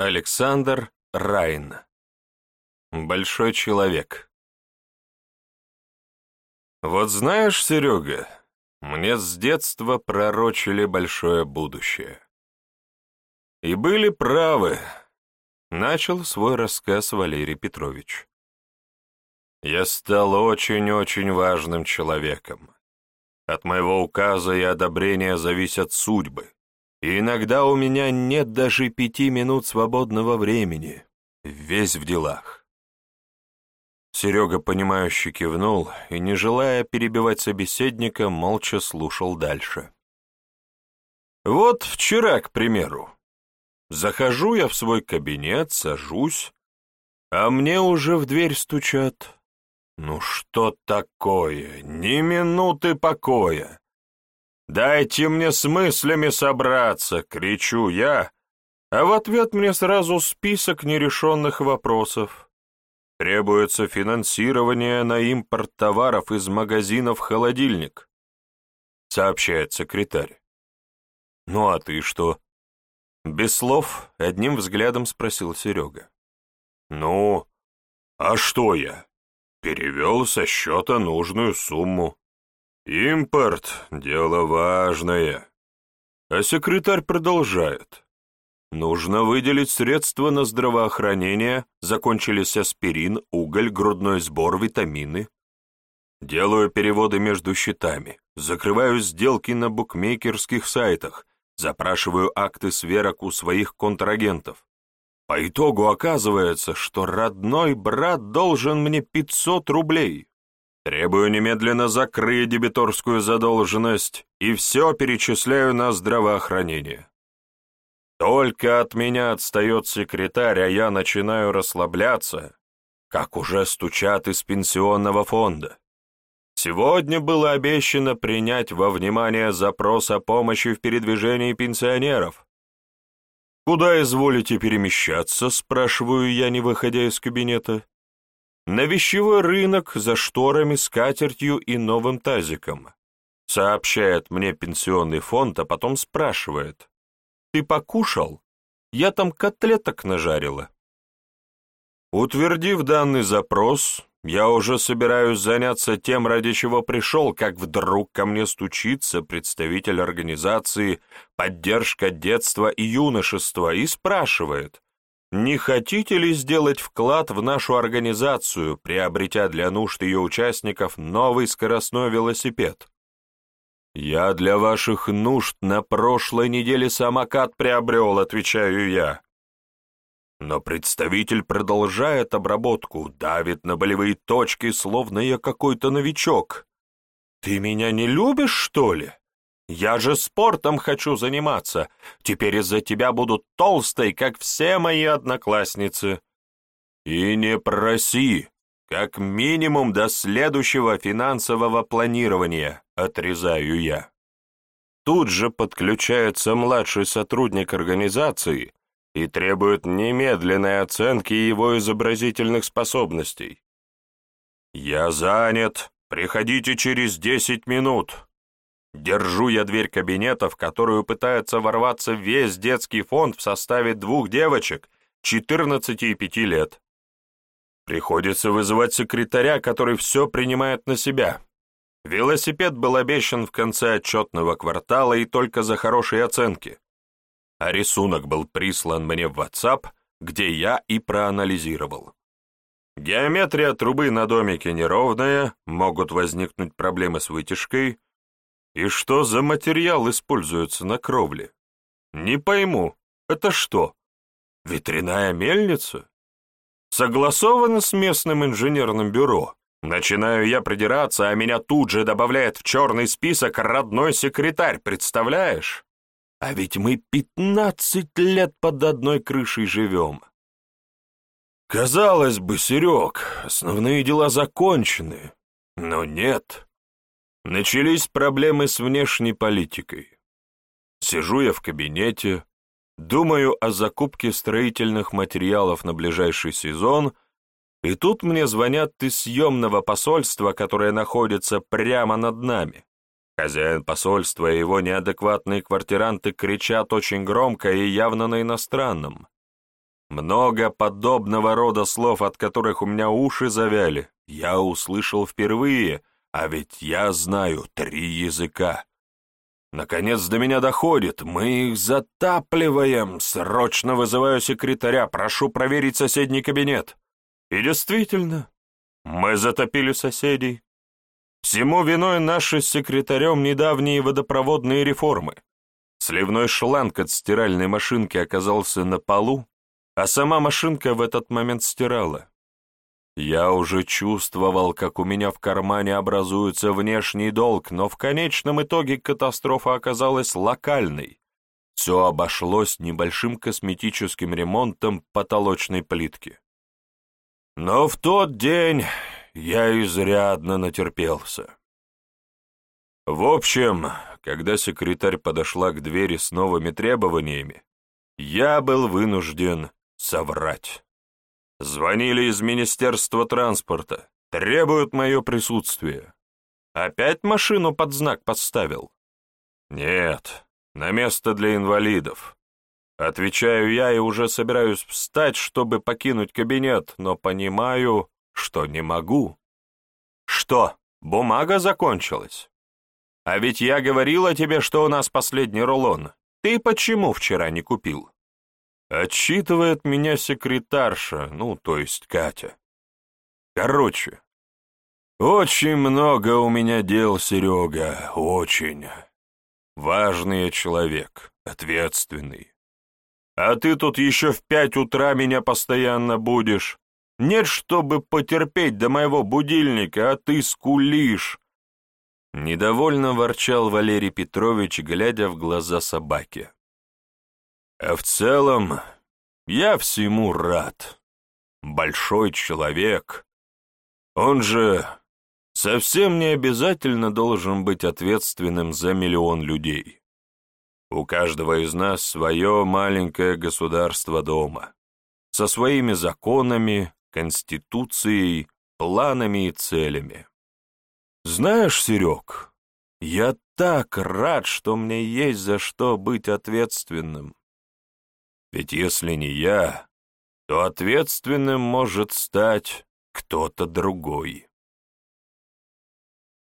Александр Райн. Большой человек. Вот знаешь, Серега, мне с детства пророчили большое будущее. И были правы, начал свой рассказ Валерий Петрович. Я стал очень-очень важным человеком. От моего указа и одобрения зависят судьбы. И иногда у меня нет даже пяти минут свободного времени, весь в делах. Серега, понимающе кивнул и, не желая перебивать собеседника, молча слушал дальше. Вот вчера, к примеру. Захожу я в свой кабинет, сажусь, а мне уже в дверь стучат. Ну что такое? Ни минуты покоя. «Дайте мне с мыслями собраться!» — кричу я, а в ответ мне сразу список нерешенных вопросов. Требуется финансирование на импорт товаров из магазинов «Холодильник», — сообщает секретарь. «Ну а ты что?» Без слов, одним взглядом спросил Серега. «Ну, а что я? Перевел со счета нужную сумму. Импорт — дело важное. А секретарь продолжает. Нужно выделить средства на здравоохранение, закончились аспирин, уголь, грудной сбор, витамины. Делаю переводы между счетами, закрываю сделки на букмекерских сайтах, запрашиваю акты сверок у своих контрагентов. По итогу оказывается, что родной брат должен мне 500 рублей. Требую немедленно закрыть дебиторскую задолженность и все перечисляю на здравоохранение. Только от меня отстает секретарь, а я начинаю расслабляться, как уже стучат из пенсионного фонда. Сегодня было обещано принять во внимание запрос о помощи в передвижении пенсионеров. «Куда изволите перемещаться?» — спрашиваю я, не выходя из кабинета на вещевой рынок за шторами, скатертью и новым тазиком. Сообщает мне пенсионный фонд, а потом спрашивает. «Ты покушал? Я там котлеток нажарила». Утвердив данный запрос, я уже собираюсь заняться тем, ради чего пришел, как вдруг ко мне стучится представитель организации «Поддержка детства и юношества» и спрашивает, не хотите ли сделать вклад в нашу организацию, приобретя для нужд ее участников новый скоростной велосипед? Я для ваших нужд на прошлой неделе самокат приобрел, отвечаю я. Но представитель продолжает обработку, давит на болевые точки, словно я какой-то новичок. Ты меня не любишь, что ли? Я же спортом хочу заниматься. Теперь из-за тебя буду толстой, как все мои одноклассницы. И не проси, как минимум до следующего финансового планирования, отрезаю я. Тут же подключается младший сотрудник организации и требует немедленной оценки его изобразительных способностей. «Я занят. Приходите через десять минут», Держу я дверь кабинета, в которую пытается ворваться весь детский фонд в составе двух девочек, 14 и 5 лет. Приходится вызывать секретаря, который все принимает на себя. Велосипед был обещан в конце отчетного квартала и только за хорошие оценки. А рисунок был прислан мне в WhatsApp, где я и проанализировал. Геометрия трубы на домике неровная, могут возникнуть проблемы с вытяжкой, и что за материал используется на кровле? Не пойму, это что, ветряная мельница? Согласовано с местным инженерным бюро. Начинаю я придираться, а меня тут же добавляет в черный список родной секретарь, представляешь? А ведь мы пятнадцать лет под одной крышей живем. Казалось бы, Серег, основные дела закончены, но нет. Начались проблемы с внешней политикой. Сижу я в кабинете, думаю о закупке строительных материалов на ближайший сезон, и тут мне звонят из съемного посольства, которое находится прямо над нами. Хозяин посольства и его неадекватные квартиранты кричат очень громко и явно на иностранном. Много подобного рода слов, от которых у меня уши завяли, я услышал впервые, а ведь я знаю три языка. Наконец до меня доходит, мы их затапливаем, срочно вызываю секретаря, прошу проверить соседний кабинет. И действительно, мы затопили соседей. Всему виной наши с секретарем недавние водопроводные реформы. Сливной шланг от стиральной машинки оказался на полу, а сама машинка в этот момент стирала. Я уже чувствовал, как у меня в кармане образуется внешний долг, но в конечном итоге катастрофа оказалась локальной. Все обошлось небольшим косметическим ремонтом потолочной плитки. Но в тот день я изрядно натерпелся. В общем, когда секретарь подошла к двери с новыми требованиями, я был вынужден соврать. Звонили из Министерства транспорта, требуют мое присутствие. Опять машину под знак подставил? Нет, на место для инвалидов. Отвечаю я и уже собираюсь встать, чтобы покинуть кабинет, но понимаю, что не могу. Что, бумага закончилась? А ведь я говорила тебе, что у нас последний рулон. Ты почему вчера не купил? Отчитывает меня секретарша, ну, то есть Катя. Короче, очень много у меня дел, Серега, очень. Важный человек, ответственный. А ты тут еще в пять утра меня постоянно будешь. Нет, чтобы потерпеть до моего будильника, а ты скулишь. Недовольно ворчал Валерий Петрович, глядя в глаза собаки. А в целом, я всему рад. Большой человек. Он же совсем не обязательно должен быть ответственным за миллион людей. У каждого из нас свое маленькое государство дома, со своими законами, конституцией, планами и целями. Знаешь, Серег, я так рад, что мне есть за что быть ответственным. Ведь если не я, то ответственным может стать кто-то другой.